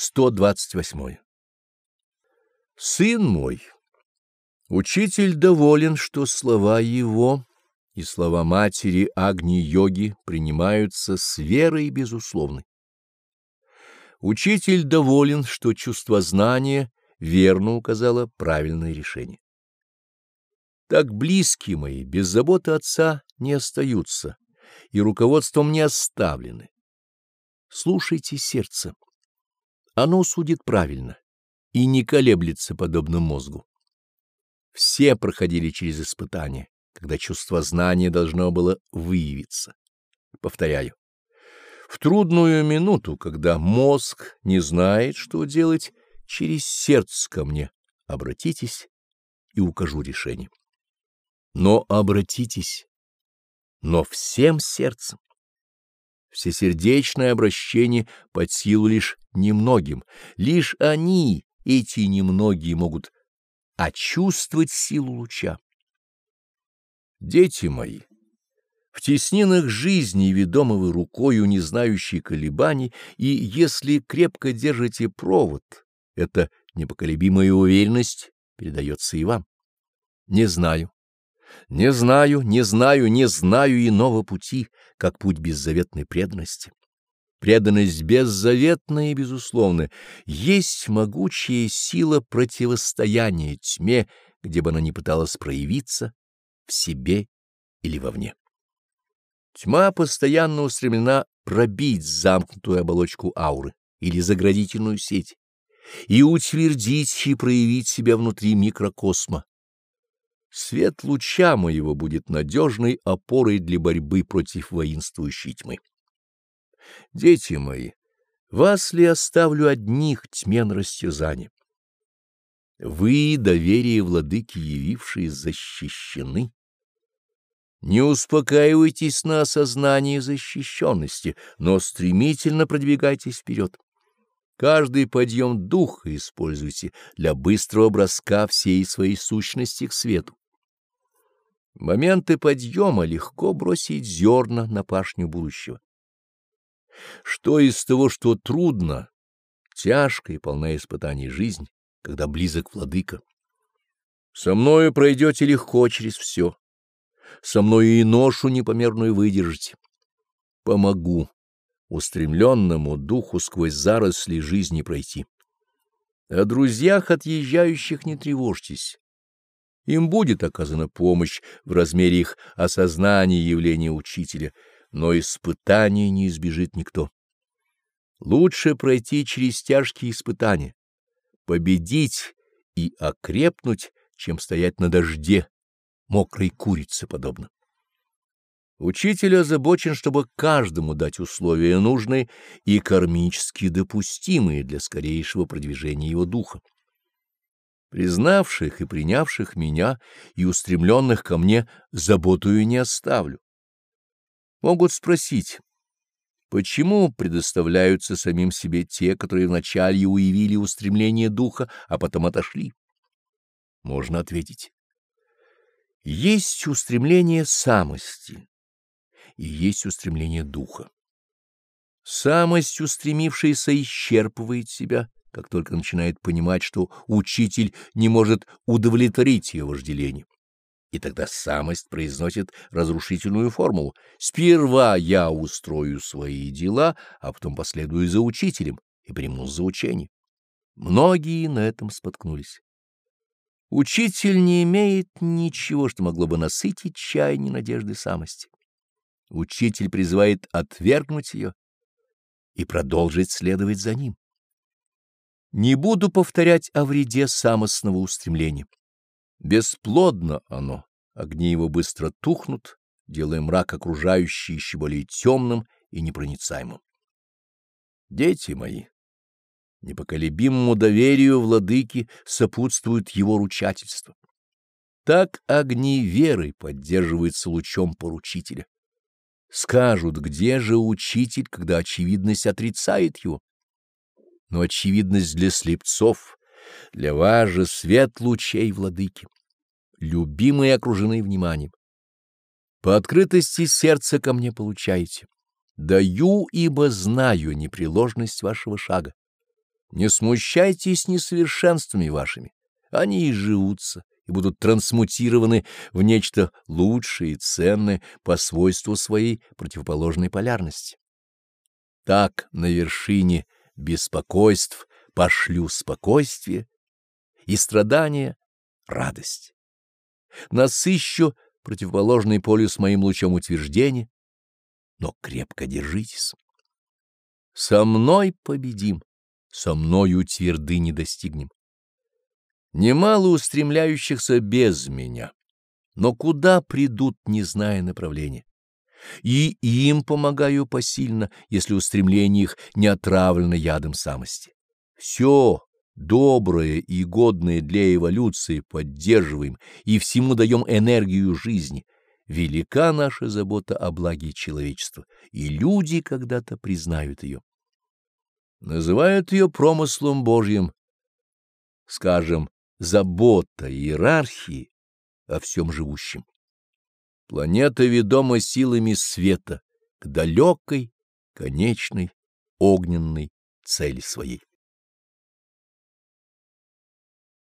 128. Сын мой, учитель доволен, что слова его и слова матери Агни-йоги принимаются с верой безусловной. Учитель доволен, что чувство знания верно указало правильное решение. Так близкие мои без заботы отца не остаются и руководством не оставлены. Слушайте сердце. Оно судит правильно и не колеблется подобно мозгу. Все проходили через испытания, когда чувство знания должно было выявиться. Повторяю, в трудную минуту, когда мозг не знает, что делать, через сердце ко мне обратитесь и укажу решение. Но обратитесь, но всем сердцем. Всесердечное обращение под силу лишь немногим, лишь они, эти немногие, могут очувствовать силу луча. Дети мои, в теснинах жизни, ведомы рукою, не знающей колебаний, и если крепко держите провод, эта непоколебимая уверенность передается и вам. Не знаю, не знаю, не знаю, не знаю иного пути, как путь беззаветной преданности. Преданность беззаветная и безусловная есть могучая сила противостояния тьме, где бы она ни пыталась проявиться, в себе или вовне. Тьма постоянно устремлена пробить замкнутую оболочку ауры или заградительную сеть и утвердить и проявить себя внутри микрокосма, Свет луча моего будет надежной опорой для борьбы против воинствующей тьмы. Дети мои, вас ли оставлю одних тьмен растерзания? Вы, доверие владыки явившие, защищены. Не успокаивайтесь на осознании защищенности, но стремительно продвигайтесь вперед. Каждый подъем духа используйте для быстрого броска всей своей сущности к свету моменты подъема легко бросить зерна на пашню будущего. Что из того, что трудно, тяжко и полна испытаний жизнь, когда близок владыка? Со мною пройдете легко через все. Со мною и ношу непомерную выдержите. Помогу устремленному духу сквозь заросли жизни пройти. О друзьях отъезжающих не тревожьтесь. Им будет оказана помощь в размере их осознания явления учителя, но испытаний не избежит никто. Лучше пройти через тяжкие испытания, победить и окрепнуть, чем стоять на дожде, мокрой курице подобно. Учитель озабочен, чтобы каждому дать условия нужные и кармически допустимые для скорейшего продвижения его духа признавших и принявших меня и устремленных ко мне заботую не оставлю. Могут спросить, почему предоставляются самим себе те, которые вначале уявили устремление духа, а потом отошли? Можно ответить. Есть устремление самости и есть устремление духа. Самость, устремившаяся, исчерпывает себя как только начинает понимать, что учитель не может удовлетворить ее вожделение. И тогда самость произносит разрушительную формулу. Сперва я устрою свои дела, а потом последую за учителем и приму за учение. Многие на этом споткнулись. Учитель не имеет ничего, что могло бы насытить чаяние надежды самости. Учитель призывает отвергнуть ее и продолжить следовать за ним. Не буду повторять о вреде самостного устремления. Бесплодно оно, огни его быстро тухнут, делая мрак окружающий еще более темным и непроницаемым. Дети мои, непоколебимому доверию владыки сопутствует его ручательство. Так огни веры поддерживаются лучом поручителя. Скажут, где же учитель, когда очевидность отрицает его? Но очевидность для слепцов, для вас же свет лучей владыки, любимые окружены вниманием. По открытости сердца ко мне получаете. Даю, ибо знаю непреложность вашего шага. Не смущайтесь несовершенствами вашими, они и живутся, и будут трансмутированы в нечто лучшее и ценное по свойству своей противоположной полярности. Так на вершине беспокойств пошлю спокойствие и страдания — радость. Насыщу противоположный полюс моим лучом утверждения, но крепко держитесь. Со мной победим, со мною тверды достигнем. Немало устремляющихся без меня, но куда придут, не зная направления. И им помогаю посильно, если устремление их не отравлено ядом самости. Все доброе и годное для эволюции поддерживаем и всему даем энергию жизни. Велика наша забота о благе человечества, и люди когда-то признают ее. Называют ее промыслом Божьим, скажем, забота иерархии о всем живущем. Планета ведома силами света к далекой, конечной, огненной цели своей.